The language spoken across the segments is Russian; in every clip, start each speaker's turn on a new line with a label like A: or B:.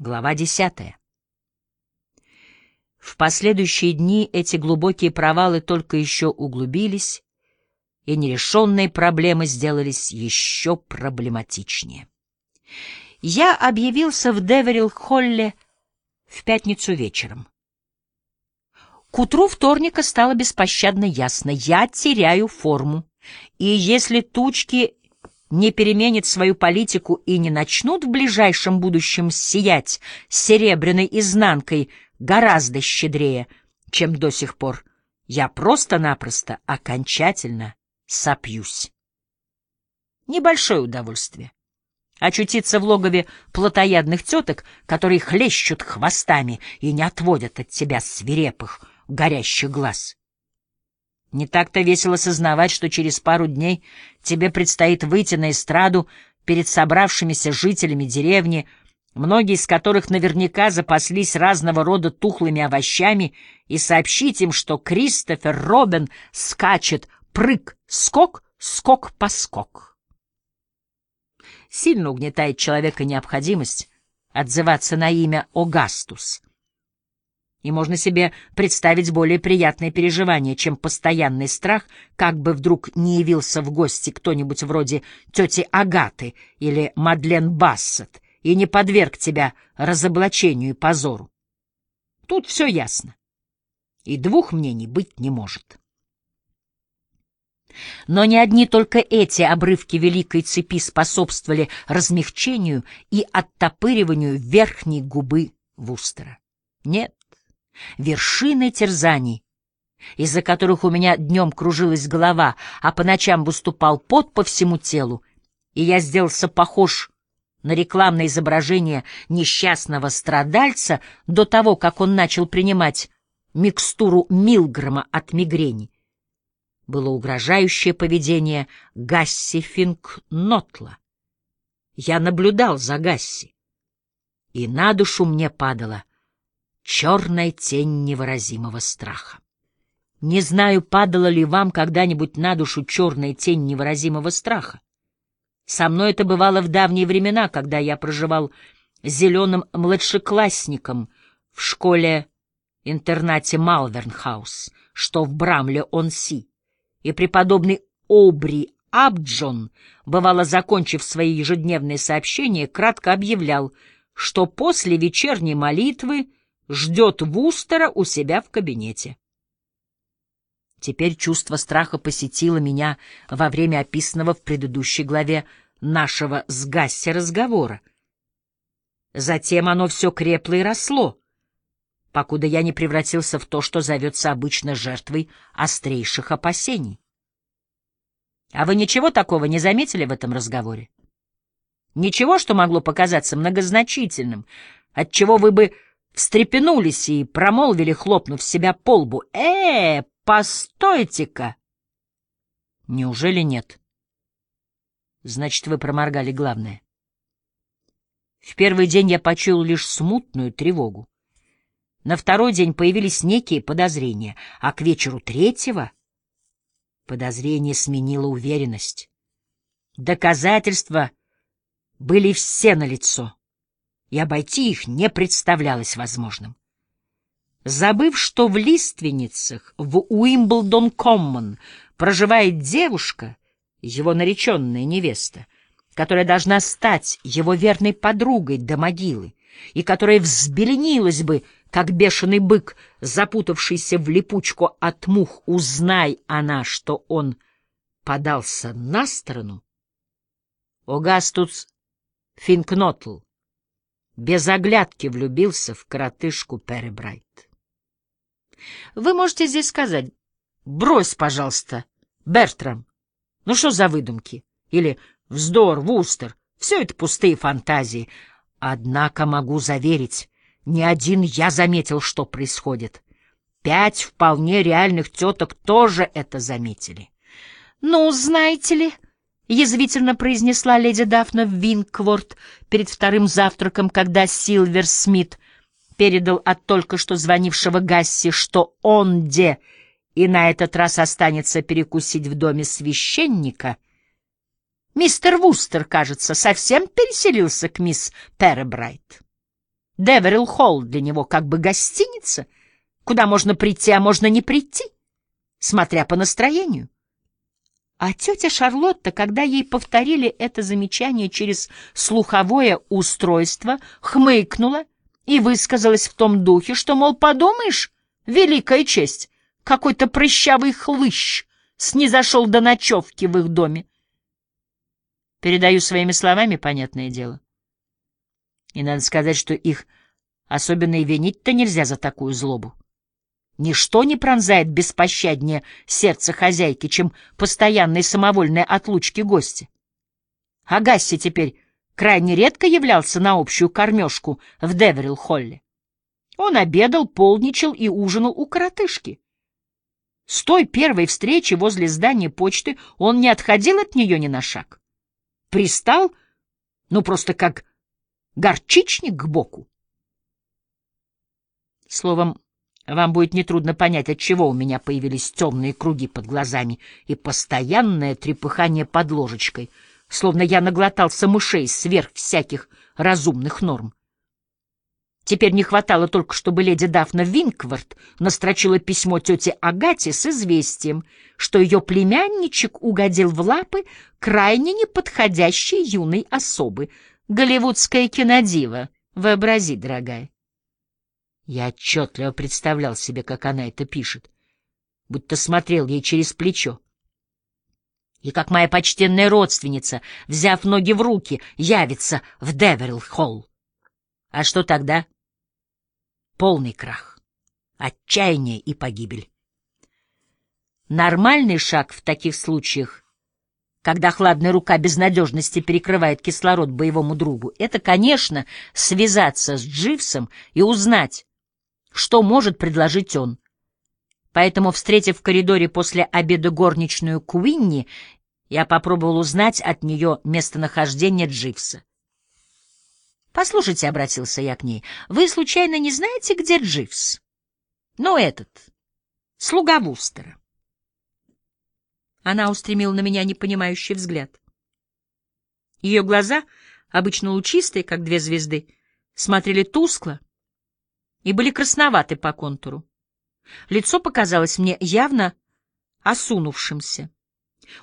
A: Глава десятая. В последующие дни эти глубокие провалы только еще углубились, и нерешенные проблемы сделались еще проблематичнее. Я объявился в Деверилл-Холле в пятницу вечером. К утру вторника стало беспощадно ясно — я теряю форму, и если тучки не переменит свою политику и не начнут в ближайшем будущем сиять серебряной изнанкой гораздо щедрее, чем до сих пор, я просто-напросто окончательно сопьюсь. Небольшое удовольствие. Очутиться в логове плотоядных теток, которые хлещут хвостами и не отводят от тебя свирепых, горящих глаз. Не так-то весело сознавать, что через пару дней тебе предстоит выйти на эстраду перед собравшимися жителями деревни, многие из которых наверняка запаслись разного рода тухлыми овощами, и сообщить им, что Кристофер Робин скачет прыг-скок, скок-поскок. Сильно угнетает человека необходимость отзываться на имя Огастус — и можно себе представить более приятное переживание, чем постоянный страх, как бы вдруг не явился в гости кто-нибудь вроде тети Агаты или Мадлен Бассет и не подверг тебя разоблачению и позору. Тут все ясно, и двух мнений быть не может. Но не одни только эти обрывки великой цепи способствовали размягчению и оттопыриванию верхней губы Вустера. Нет, вершиной терзаний, из-за которых у меня днем кружилась голова, а по ночам выступал пот по всему телу, и я сделался похож на рекламное изображение несчастного страдальца до того, как он начал принимать микстуру Милгрома от мигрени. Было угрожающее поведение Гасси Финкнотла. Я наблюдал за Гасси, и на душу мне падало черная тень невыразимого страха. Не знаю, падала ли вам когда-нибудь на душу черная тень невыразимого страха. Со мной это бывало в давние времена, когда я проживал зеленым младшеклассником в школе-интернате Малвернхаус, что в Брамле-он-Си, и преподобный Обри Абджон, бывало закончив свои ежедневные сообщения, кратко объявлял, что после вечерней молитвы ждет Вустера у себя в кабинете. Теперь чувство страха посетило меня во время описанного в предыдущей главе нашего с Гасси разговора. Затем оно все крепло и росло, покуда я не превратился в то, что зовется обычно жертвой острейших опасений. А вы ничего такого не заметили в этом разговоре? Ничего, что могло показаться многозначительным, отчего вы бы встрепенулись и промолвили, хлопнув себя по лбу. «Э, постойте-ка!» «Неужели нет?» «Значит, вы проморгали главное». В первый день я почуял лишь смутную тревогу. На второй день появились некие подозрения, а к вечеру третьего подозрение сменило уверенность. Доказательства были все налицо и обойти их не представлялось возможным. Забыв, что в лиственницах в Уимблдон-Коммон проживает девушка, его нареченная невеста, которая должна стать его верной подругой до могилы, и которая взбеленилась бы, как бешеный бык, запутавшийся в липучку от мух, узнай она, что он подался на сторону. Огастус Финкнотл без оглядки влюбился в коротышку Перебрайт. Вы можете здесь сказать, брось, пожалуйста, Бертрам, ну что за выдумки? Или вздор, Вустер, все это пустые фантазии. Однако могу заверить, ни один я заметил, что происходит. Пять вполне реальных теток тоже это заметили. Ну, знаете ли... — язвительно произнесла леди Дафна Винкворт перед вторым завтраком, когда Силвер Смит передал от только что звонившего Гасси, что он где и на этот раз останется перекусить в доме священника. Мистер Вустер, кажется, совсем переселился к мисс Перебрайт. Деверилл Холл для него как бы гостиница, куда можно прийти, а можно не прийти, смотря по настроению. А тетя Шарлотта, когда ей повторили это замечание через слуховое устройство, хмыкнула и высказалась в том духе, что, мол, подумаешь, великая честь, какой-то прыщавый хлыщ снизошел до ночевки в их доме. Передаю своими словами, понятное дело. И надо сказать, что их особенно и винить-то нельзя за такую злобу. Ничто не пронзает беспощаднее сердце хозяйки, чем постоянные самовольные отлучки гостя. Агасси теперь крайне редко являлся на общую кормежку в Деверилл-Холле. Он обедал, полничал и ужинал у коротышки. С той первой встречи возле здания почты он не отходил от нее ни на шаг. Пристал, ну просто как горчичник к боку. Словом, вам будет нетрудно понять, от чего у меня появились темные круги под глазами и постоянное трепыхание под ложечкой, словно я наглотался мышей сверх всяких разумных норм. Теперь не хватало только, чтобы леди Дафна Винквард настрочила письмо тете Агате с известием, что ее племянничек угодил в лапы крайне неподходящей юной особы. Голливудская кинодива, вообрази, дорогая. Я отчетливо представлял себе, как она это пишет, будто смотрел ей через плечо. И как моя почтенная родственница, взяв ноги в руки, явится в Деверилл-Холл. А что тогда? Полный крах, отчаяние и погибель. Нормальный шаг в таких случаях, когда хладная рука безнадежности перекрывает кислород боевому другу, это, конечно, связаться с Дживсом и узнать, что может предложить он. Поэтому, встретив в коридоре после обеда горничную Куинни, я попробовал узнать от нее местонахождение Дживса. «Послушайте», — обратился я к ней, — «вы случайно не знаете, где Дживс?» «Ну, этот, слуга Вустера». Она устремила на меня непонимающий взгляд. Ее глаза, обычно лучистые, как две звезды, смотрели тускло, и были красноваты по контуру. Лицо показалось мне явно осунувшимся.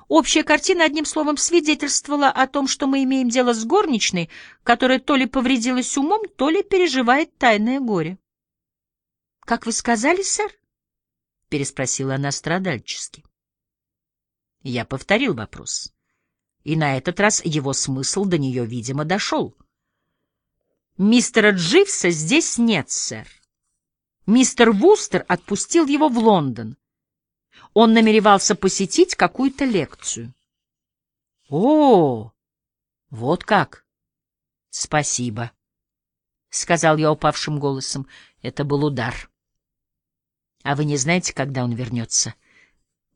A: Общая картина, одним словом, свидетельствовала о том, что мы имеем дело с горничной, которая то ли повредилась умом, то ли переживает тайное горе. — Как вы сказали, сэр? — переспросила она страдальчески. Я повторил вопрос, и на этот раз его смысл до нее, видимо, дошел. Мистера Дживса здесь нет, сэр. Мистер Вустер отпустил его в Лондон. Он намеревался посетить какую-то лекцию. О, вот как. Спасибо, сказал я упавшим голосом. Это был удар. А вы не знаете, когда он вернется?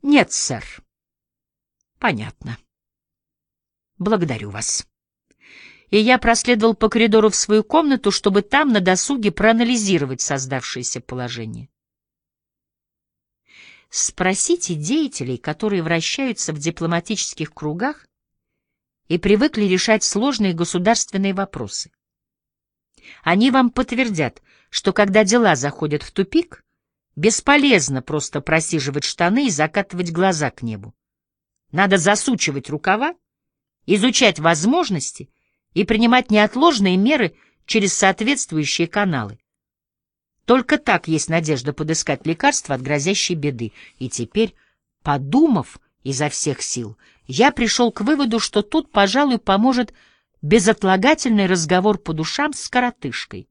A: Нет, сэр. Понятно. Благодарю вас и я проследовал по коридору в свою комнату, чтобы там на досуге проанализировать создавшееся положение. Спросите деятелей, которые вращаются в дипломатических кругах и привыкли решать сложные государственные вопросы. Они вам подтвердят, что когда дела заходят в тупик, бесполезно просто просиживать штаны и закатывать глаза к небу. Надо засучивать рукава, изучать возможности — и принимать неотложные меры через соответствующие каналы. Только так есть надежда подыскать лекарство от грозящей беды. И теперь, подумав изо всех сил, я пришел к выводу, что тут, пожалуй, поможет безотлагательный разговор по душам с коротышкой,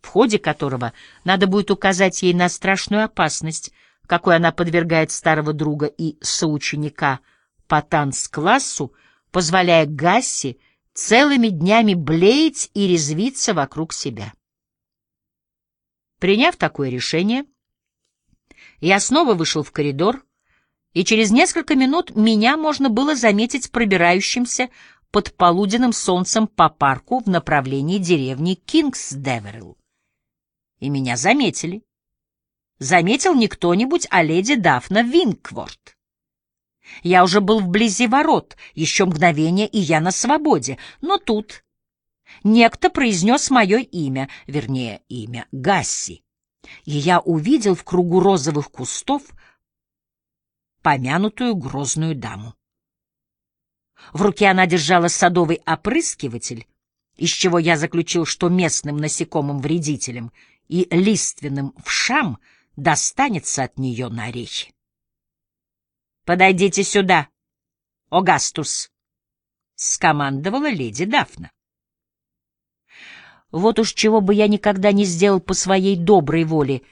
A: в ходе которого надо будет указать ей на страшную опасность, какой она подвергает старого друга и соученика по танц-классу, позволяя Гасси целыми днями блеять и резвиться вокруг себя. Приняв такое решение, я снова вышел в коридор, и через несколько минут меня можно было заметить пробирающимся под полуденным солнцем по парку в направлении деревни Кингсдеверилл. И меня заметили. Заметил не кто-нибудь, а леди Дафна Винкворт. Я уже был вблизи ворот, еще мгновение, и я на свободе. Но тут, некто произнес мое имя, вернее, имя Гасси, и я увидел в кругу розовых кустов помянутую грозную даму. В руке она держала садовый опрыскиватель, из чего я заключил, что местным насекомым-вредителям и лиственным вшам достанется от нее на орехи. «Подойдите сюда, Огастус!» — скомандовала леди Дафна. Вот уж чего бы я никогда не сделал по своей доброй воле,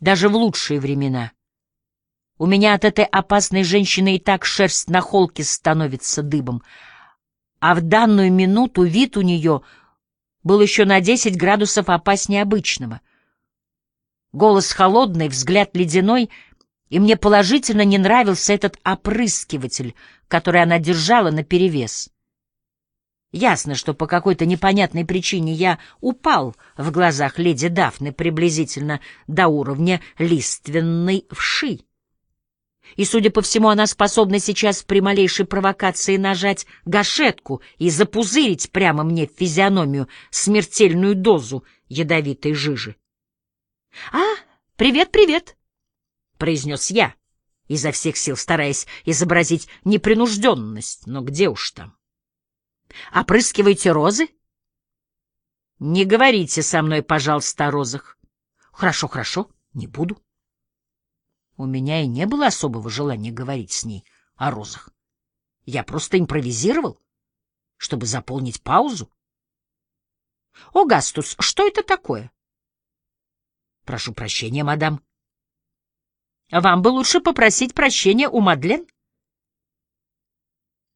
A: даже в лучшие времена. У меня от этой опасной женщины и так шерсть на холке становится дыбом, а в данную минуту вид у нее был еще на десять градусов опаснее обычного. Голос холодный, взгляд ледяной, и мне положительно не нравился этот опрыскиватель, который она держала наперевес. Ясно, что по какой-то непонятной причине я упал в глазах леди Дафны приблизительно до уровня лиственной вши. И, судя по всему, она способна сейчас при малейшей провокации нажать гашетку и запузырить прямо мне в физиономию смертельную дозу ядовитой жижи. — А, привет-привет! — произнес я, изо всех сил стараясь изобразить непринужденность, но где уж там. Опрыскиваете розы? Не говорите со мной, пожалуйста, о розах. Хорошо, хорошо, не буду. У меня и не было особого желания говорить с ней о розах. Я просто импровизировал, чтобы заполнить паузу. О, Гастус, что это такое? Прошу прощения, мадам. Вам бы лучше попросить прощения у Мадлен.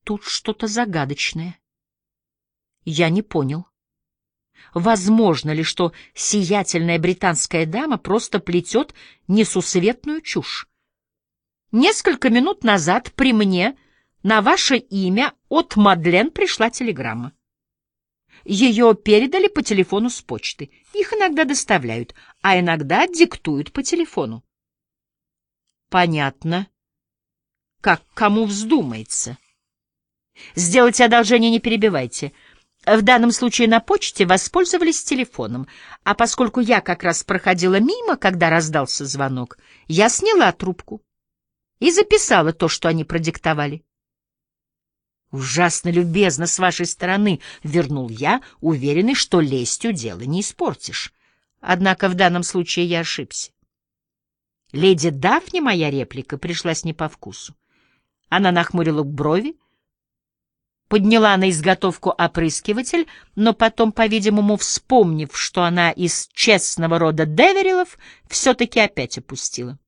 A: Тут что-то загадочное. Я не понял. Возможно ли, что сиятельная британская дама просто плетет несусветную чушь? Несколько минут назад при мне на ваше имя от Мадлен пришла телеграмма. Ее передали по телефону с почты. Их иногда доставляют, а иногда диктуют по телефону. Понятно. Как кому вздумается. Сделайте одолжение, не перебивайте. — в данном случае на почте воспользовались телефоном, а поскольку я как раз проходила мимо, когда раздался звонок, я сняла трубку и записала то, что они продиктовали. «Ужасно любезно с вашей стороны», — вернул я, уверенный, что лестью дело не испортишь. Однако в данном случае я ошибся. Леди Дафне моя реплика пришлась не по вкусу. Она нахмурила брови, подняла на изготовку опрыскиватель, но потом, по-видимому, вспомнив, что она из честного рода Деверилов, все-таки опять опустила.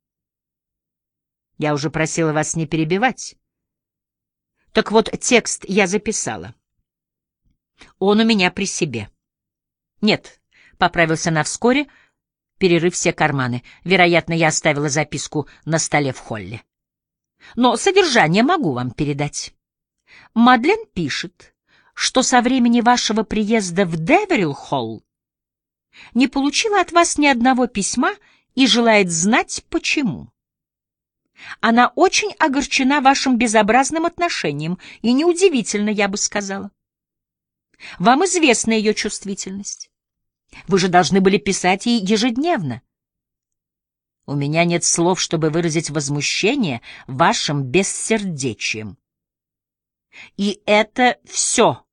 A: Я уже просила вас не перебивать. Так вот, текст я записала. Он у меня при себе. Нет, поправился на вскоре, перерыв все карманы. Вероятно, я оставила записку на столе в холле. Но содержание могу вам передать. Мадлен пишет, что со времени вашего приезда в Деверилл-Холл не получила от вас ни одного письма и желает знать, почему. Она очень огорчена вашим безобразным отношением, и неудивительно, я бы сказала. Вам известна ее чувствительность. Вы же должны были писать ей ежедневно. У меня нет слов, чтобы выразить возмущение вашим бессердечием. И это все,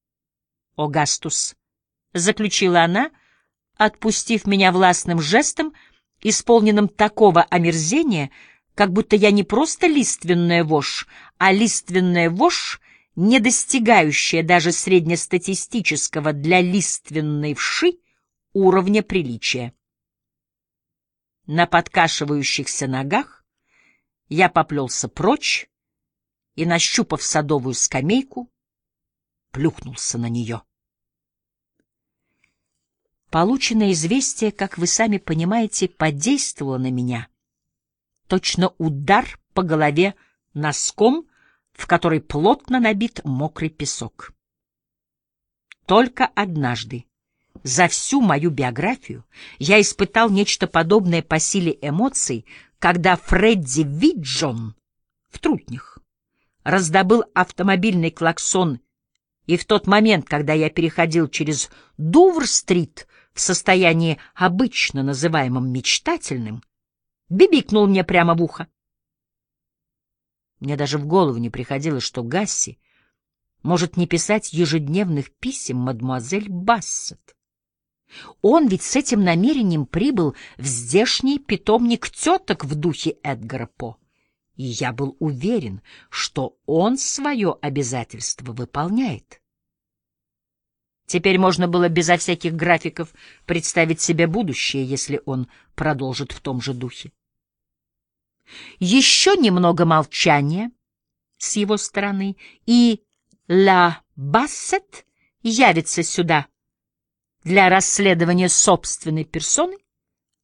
A: Огастус, — заключила она, отпустив меня властным жестом, исполненным такого омерзения, как будто я не просто лиственная вошь, а лиственная вошь, не достигающая даже среднестатистического для лиственной вши уровня приличия. На подкашивающихся ногах я поплелся прочь, и, нащупав садовую скамейку, плюхнулся на нее. Полученное известие, как вы сами понимаете, подействовало на меня. Точно удар по голове носком, в который плотно набит мокрый песок. Только однажды за всю мою биографию я испытал нечто подобное по силе эмоций, когда Фредди Виджон в трутнях раздобыл автомобильный клаксон И в тот момент, когда я переходил через Дувр-стрит в состоянии обычно называемом мечтательным, бибикнул мне прямо в ухо. Мне даже в голову не приходило, что Гасси может не писать ежедневных писем мадемуазель Бассет. Он ведь с этим намерением прибыл в здешний питомник теток в духе Эдгара По. И я был уверен, что он свое обязательство выполняет. Теперь можно было безо всяких графиков представить себе будущее, если он продолжит в том же духе. Еще немного молчания с его стороны, и Ла Бассет явится сюда для расследования собственной персоны,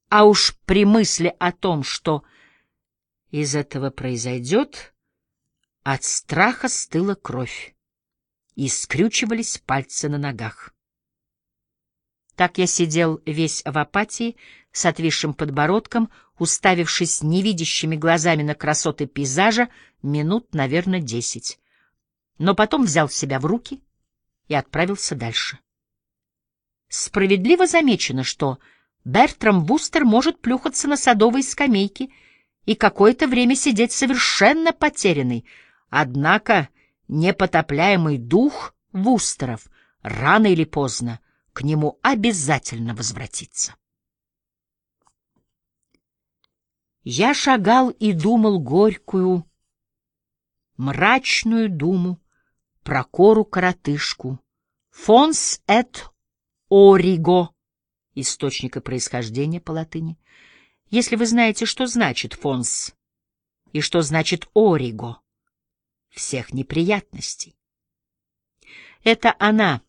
A: а уж при мысли о том, что из этого произойдет, от страха стыла кровь и скрючивались пальцы на ногах. Так я сидел весь в апатии, с отвисшим подбородком, уставившись невидящими глазами на красоты пейзажа, минут, наверное, десять. Но потом взял себя в руки и отправился дальше. Справедливо замечено, что Бертрам Вустер может плюхаться на садовой скамейке и какое-то время сидеть совершенно потерянный, однако непотопляемый дух Вустеров рано или поздно к нему обязательно возвратится. Я шагал и думал горькую, мрачную думу про кору-коротышку, фонс эт Ориго, источника происхождения по латыни. Если вы знаете, что значит фонс и что значит ориго, всех неприятностей. Это она,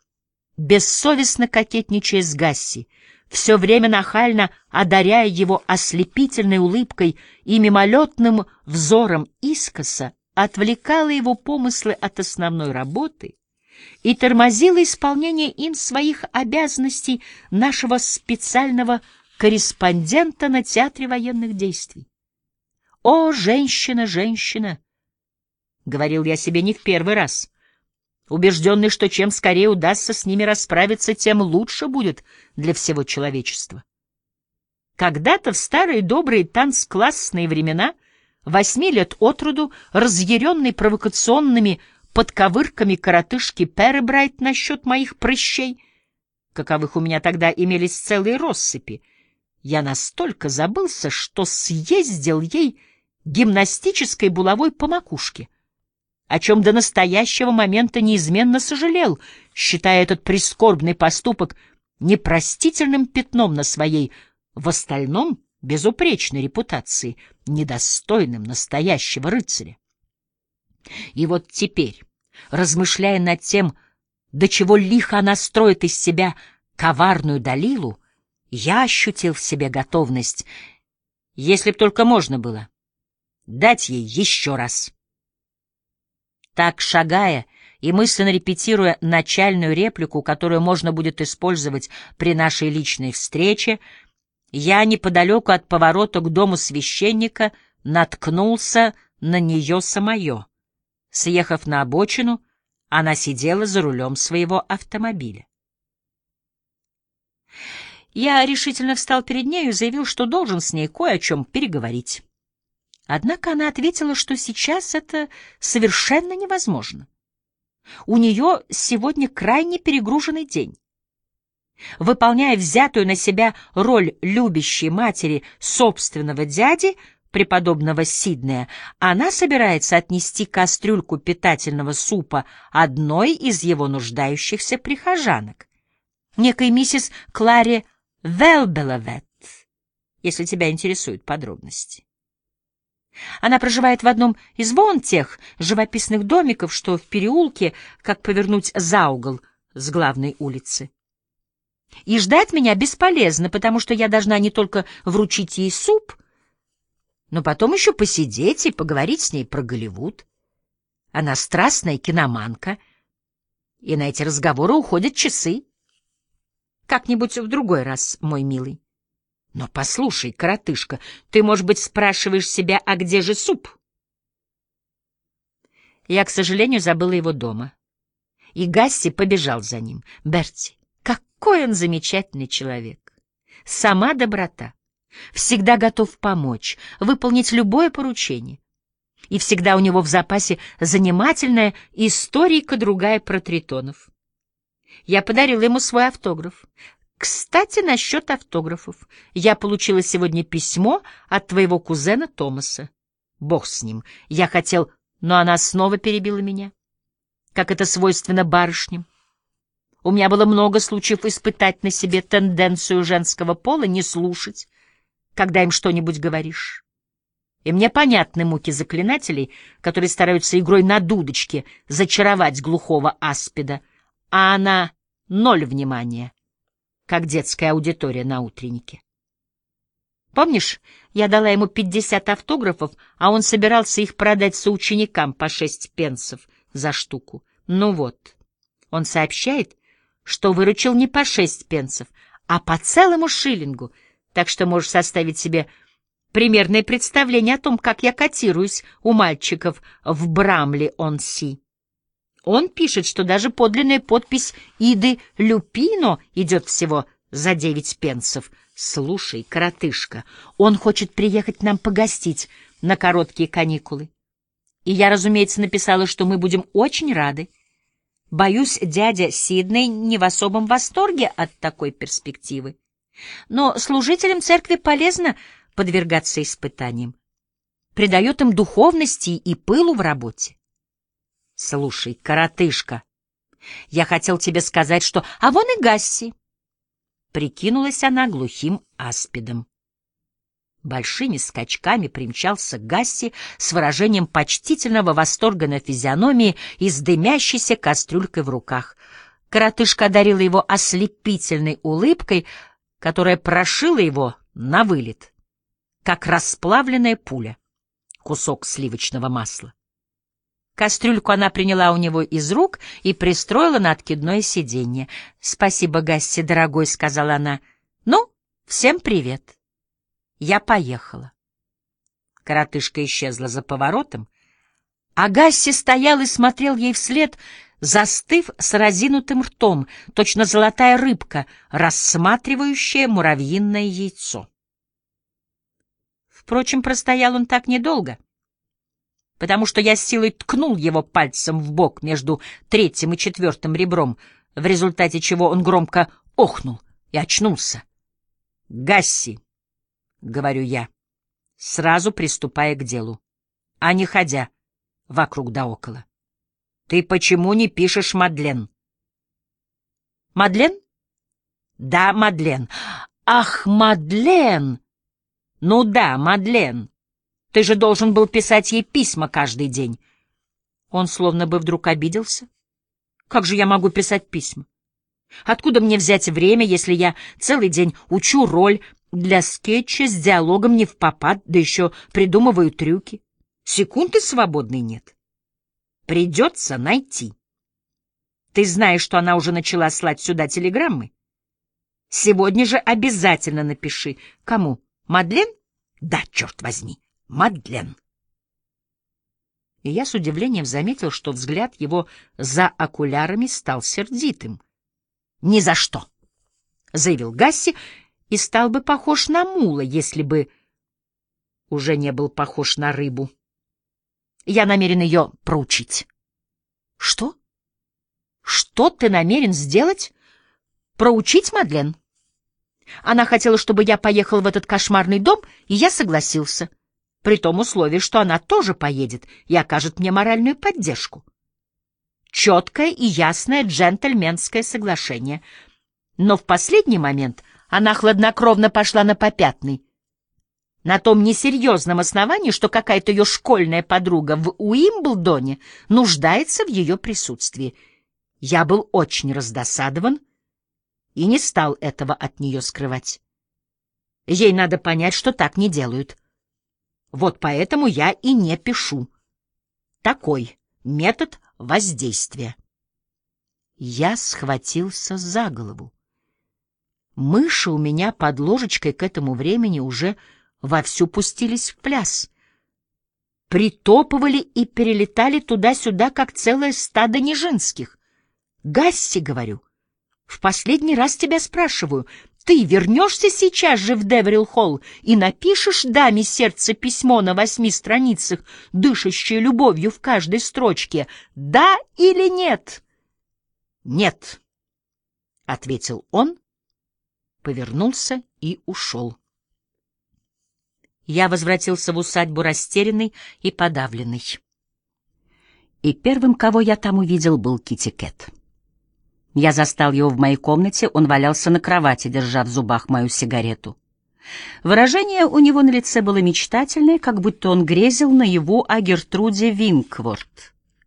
A: бессовестно кокетничая с Гасси, все время нахально одаряя его ослепительной улыбкой и мимолетным взором искоса, отвлекала его помыслы от основной работы и тормозила исполнение им своих обязанностей нашего специального корреспондента на театре военных действий. «О, женщина, женщина!» — говорил я себе не в первый раз, убежденный, что чем скорее удастся с ними расправиться, тем лучше будет для всего человечества. Когда-то в старые добрые танцклассные времена, восьми лет от роду, разъяренный провокационными подковырками коротышки Перебрайт насчет моих прыщей, каковых у меня тогда имелись целые россыпи, я настолько забылся, что съездил ей гимнастической булавой по макушке, о чем до настоящего момента неизменно сожалел, считая этот прискорбный поступок непростительным пятном на своей в остальном безупречной репутации, недостойным настоящего рыцаря. И вот теперь, размышляя над тем, до чего лихо она строит из себя коварную Далилу, я ощутил в себе готовность, если б только можно было, дать ей еще раз. Так, шагая и мысленно репетируя начальную реплику, которую можно будет использовать при нашей личной встрече, я неподалеку от поворота к дому священника наткнулся на нее самое. Съехав на обочину, она сидела за рулем своего автомобиля. Я решительно встал перед нею и заявил, что должен с ней кое о чем переговорить. Однако она ответила, что сейчас это совершенно невозможно. У нее сегодня крайне перегруженный день. Выполняя взятую на себя роль любящей матери собственного дяди, преподобного Сиднея, она собирается отнести кастрюльку питательного супа одной из его нуждающихся прихожанок, некой миссис Кларе Велбеловет, если тебя интересуют подробности. Она проживает в одном из вон тех живописных домиков, что в переулке, как повернуть за угол с главной улицы. И ждать меня бесполезно, потому что я должна не только вручить ей суп, но потом еще посидеть и поговорить с ней про Голливуд. Она страстная киноманка, и на эти разговоры уходят часы. Как-нибудь в другой раз, мой милый. Но послушай, коротышка, ты, может быть, спрашиваешь себя, а где же суп? Я, к сожалению, забыла его дома. и Гасси побежал за ним. Берти, какой он замечательный человек! Сама доброта. Всегда готов помочь, выполнить любое поручение. И всегда у него в запасе занимательная историка другая про тритонов. Я подарил ему свой автограф. Кстати, насчет автографов. Я получила сегодня письмо от твоего кузена Томаса. Бог с ним. Я хотел... Но она снова перебила меня. Как это свойственно барышням. У меня было много случаев испытать на себе тенденцию женского пола не слушать, когда им что-нибудь говоришь. И мне понятны муки заклинателей, которые стараются игрой на дудочке зачаровать глухого аспида, а она — ноль внимания, как детская аудитория на утреннике. Помнишь, я дала ему пятьдесят автографов, а он собирался их продать соученикам по шесть пенсов за штуку? Ну вот, он сообщает, что выручил не по шесть пенсов, а по целому шиллингу, так что можешь составить себе примерное представление о том, как я котируюсь у мальчиков в Брамли-он-Си. Он пишет, что даже подлинная подпись Иды Люпино идет всего за девять пенсов. Слушай, коротышка, он хочет приехать к нам погостить на короткие каникулы. И я, разумеется, написала, что мы будем очень рады. Боюсь, дядя Сидней не в особом восторге от такой перспективы. Но служителям церкви полезно подвергаться испытаниям. Придает им духовности и пылу в работе. Слушай, коротышка, я хотел тебе сказать, что... А вон и Гасси. Прикинулась она глухим аспидом. Большими скачками примчался Гасси с выражением почтительного восторга на физиономии и с дымящейся кастрюлькой в руках. Коротышка одарила его ослепительной улыбкой, которая прошила его на вылет как расплавленная пуля, кусок сливочного масла. Кастрюльку она приняла у него из рук и пристроила на откидное сиденье. — Спасибо, Гасси, дорогой, — сказала она. — Ну, всем привет. Я поехала. Коротышка исчезла за поворотом, а Гасси стоял и смотрел ей вслед, застыв с разинутым ртом, точно золотая рыбка, рассматривающая муравьиное яйцо. Впрочем, простоял он так недолго, потому что я с силой ткнул его пальцем в бок между третьим и четвертым ребром, в результате чего он громко охнул и очнулся. «Гасси!» — говорю я, сразу приступая к делу, а не ходя вокруг да около. «Ты почему не пишешь Мадлен?» «Мадлен?» «Да, Мадлен. Ах, Мадлен!» Ну да, Мадлен. Ты же должен был писать ей письма каждый день. Он словно бы вдруг обиделся. Как же я могу писать письма? Откуда мне взять время, если я целый день учу роль для скетча с диалогом не в попад, да еще придумываю трюки? Секунды свободной нет. Придется найти. Ты знаешь, что она уже начала слать сюда телеграммы? Сегодня же обязательно напиши. Кому? Мадлен? Да, черт возьми, Мадлен. И я с удивлением заметил, что взгляд его за окулярами стал сердитым. «Ни за что!» — заявил Гасси, и стал бы похож на мула, если бы уже не был похож на рыбу. Я намерен ее проучить. Что? Что ты намерен сделать? Проучить Мадлен? Она хотела, чтобы я поехал в этот кошмарный дом, и я согласился, при том условии, что она тоже поедет и окажет мне моральную поддержку. Четкое и ясное джентльменское соглашение. Но в последний момент она хладнокровно пошла на попятный, на том несерьезном основании, что какая-то ее школьная подруга в Уимблдоне нуждается в ее присутствии. Я был очень раздосадован, и не стал этого от нее скрывать. Ей надо понять, что так не делают. Вот поэтому я и не пишу. Такой метод воздействия. Я схватился за голову. Мыши у меня под ложечкой к этому времени уже вовсю пустились в пляс. Притопывали и перелетали туда-сюда, как целое стадо нежинских. Гасси, говорю, в последний раз тебя спрашиваю, ты вернешься сейчас же в Деверилл-холл и напишешь даме сердце письмо на восьми страницах, дышащее любовью в каждой строчке, да или нет? Нет, — ответил он, повернулся и ушел. Я возвратился в усадьбу растерянный и подавленный. И первым, кого я там увидел, был Китти Кэт. Я застал его в моей комнате, он валялся на кровати, держа в зубах мою сигарету. Выражение у него на лице было мечтательное, как будто он грезил на его о Гертруде Винкворт.